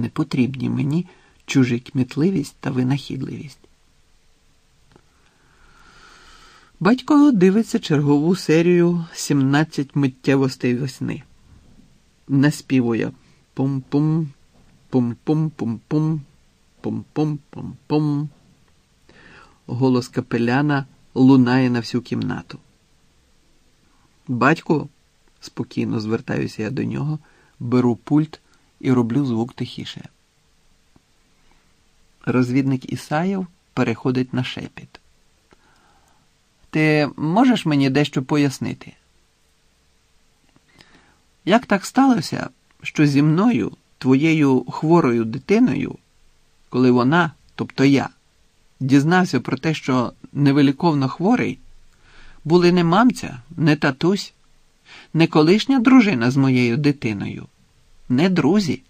Не потрібні мені чужі кмітливість та винахідливість. Батько дивиться чергову серію «17 миттєвостей весни. Наспівує пум-пум, пум-пум-пум-пум, пум-пум-пум-пум. Голос капеляна лунає на всю кімнату. Батько, спокійно звертаюся я до нього, беру пульт і роблю звук тихіше. Розвідник Ісаєв переходить на шепіт. Ти можеш мені дещо пояснити? Як так сталося, що зі мною, твоєю хворою дитиною, коли вона, тобто я, дізнався про те, що невиліковно хворий, були не мамця, не татусь, не колишня дружина з моєю дитиною, не друзі.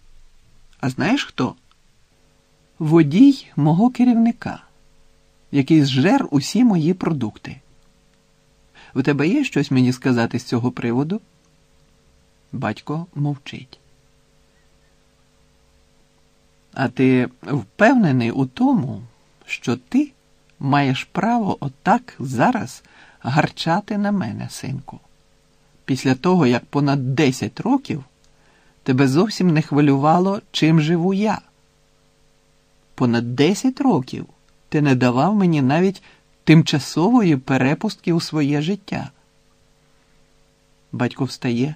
А знаєш хто? Водій мого керівника, який зжер усі мої продукти. У тебе є щось мені сказати з цього приводу? Батько мовчить. А ти впевнений у тому, що ти маєш право отак зараз гарчати на мене, синку, після того, як понад 10 років тебе зовсім не хвилювало, чим живу я. Понад 10 років ти не давав мені навіть тимчасової перепустки у своє життя. Батько встає,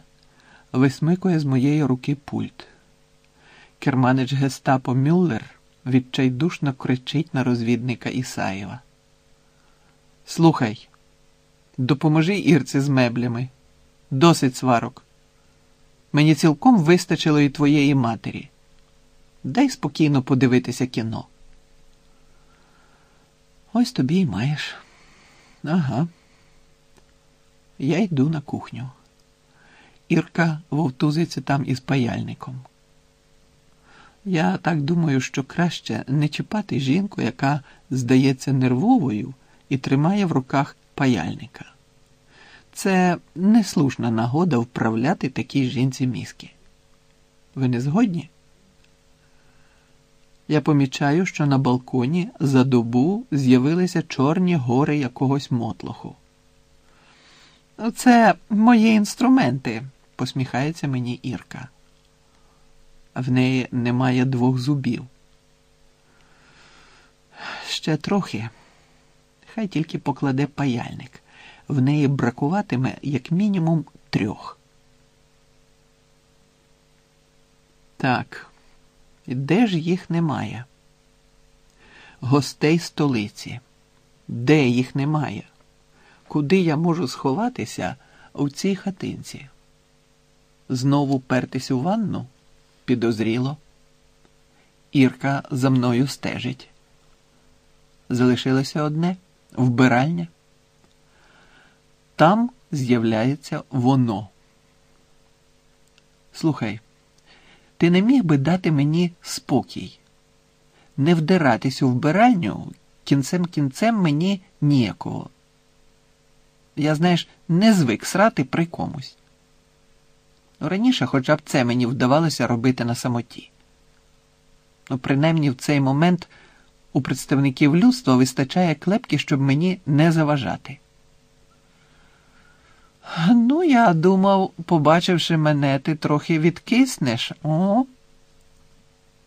висмикує з моєї руки пульт. Керманич Гестапо Мюллер відчайдушно кричить на розвідника Ісаєва. Слухай, допоможи Ірці з меблями. Досить сварок. Мені цілком вистачило і твоєї матері. Дай спокійно подивитися кіно. Ось тобі й маєш. Ага. Я йду на кухню. Ірка вовтузиться там із паяльником. Я так думаю, що краще не чіпати жінку, яка здається нервовою і тримає в руках паяльника. Це неслушна нагода вправляти такій жінці мізки. Ви не згодні? Я помічаю, що на балконі за добу з'явилися чорні гори якогось мотлоху. Це мої інструменти, посміхається мені Ірка. В неї немає двох зубів. Ще трохи. Хай тільки покладе паяльник. В неї бракуватиме як мінімум трьох. Так. Де ж їх немає? Гостей столиці. Де їх немає? Куди я можу сховатися у цій хатинці? Знову пертись у ванну? Підозріло. Ірка за мною стежить. Залишилося одне вбиральня. Там з'являється воно. Слухай. Ти не міг би дати мені спокій, не вдиратись у вбиральню кінцем кінцем мені ніякого. Я, знаєш, не звик срати при комусь. Раніше хоча б це мені вдавалося робити на самоті. Ну, принаймні в цей момент у представників людства вистачає клепки, щоб мені не заважати. Ну, я думав, побачивши мене, ти трохи відкиснеш. О?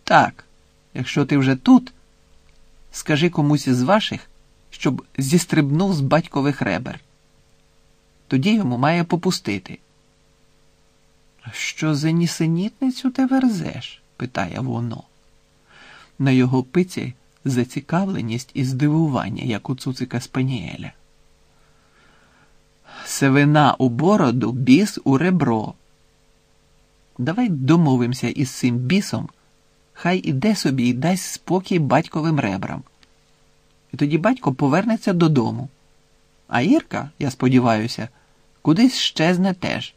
Так, якщо ти вже тут, скажи комусь із ваших, щоб зістрибнув з батькових ребер. Тоді йому має попустити. Що за нісенітницю ти верзеш? питає воно. На його пиці зацікавленість і здивування, як у цуцика Спаніеля. Севина у бороду, біс у ребро. Давай домовимося із цим бісом, хай іде собі і дасть спокій батьковим ребрам. І тоді батько повернеться додому. А Ірка, я сподіваюся, кудись щезне теж.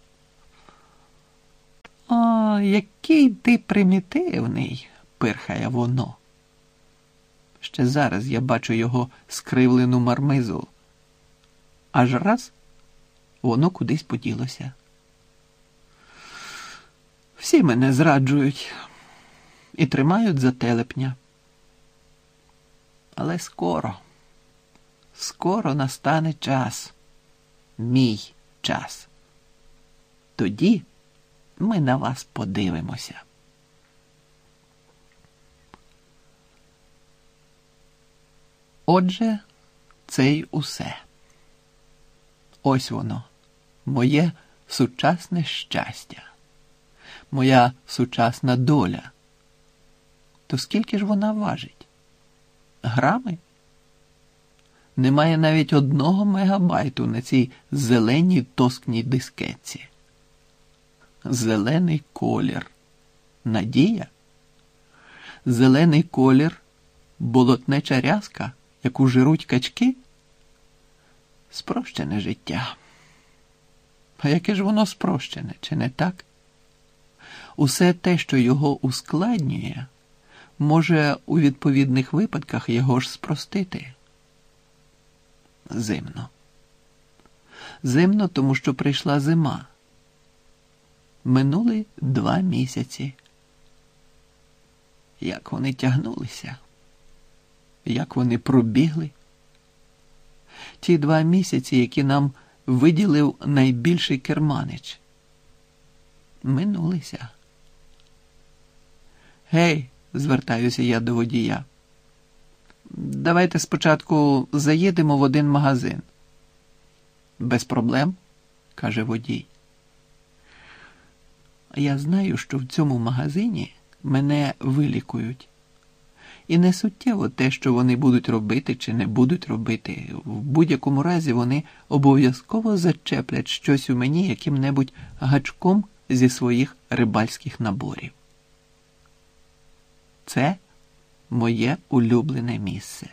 О, який ти примітивний, пирхає воно. Ще зараз я бачу його скривлену мармизу. Аж раз воно кудись поділося. Всі мене зраджують. і тримають за телепня. Але скоро, скоро настане час, мій час. Тоді ми на вас подивимося. Отже, це й усе. Ось воно, моє сучасне щастя, моя сучасна доля. То скільки ж вона важить? Грами? Немає навіть одного мегабайту на цій зеленій тоскній дискетці. Зелений колір. Надія? Зелений колір, болотнеча рязка, яку жируть качки? Спрощене життя. А яке ж воно спрощене, чи не так? Усе те, що його ускладнює, може у відповідних випадках його ж спростити. Зимно. Зимно, тому що прийшла зима. Минули два місяці. Як вони тягнулися, як вони пробігли. Ті два місяці, які нам виділив найбільший керманич. Минулися. Гей, звертаюся я до водія. Давайте спочатку заїдемо в один магазин. Без проблем, каже водій. Я знаю, що в цьому магазині мене вилікують. І не суттєво те, що вони будуть робити чи не будуть робити. В будь-якому разі вони обов'язково зачеплять щось у мені яким-небудь гачком зі своїх рибальських наборів. Це моє улюблене місце.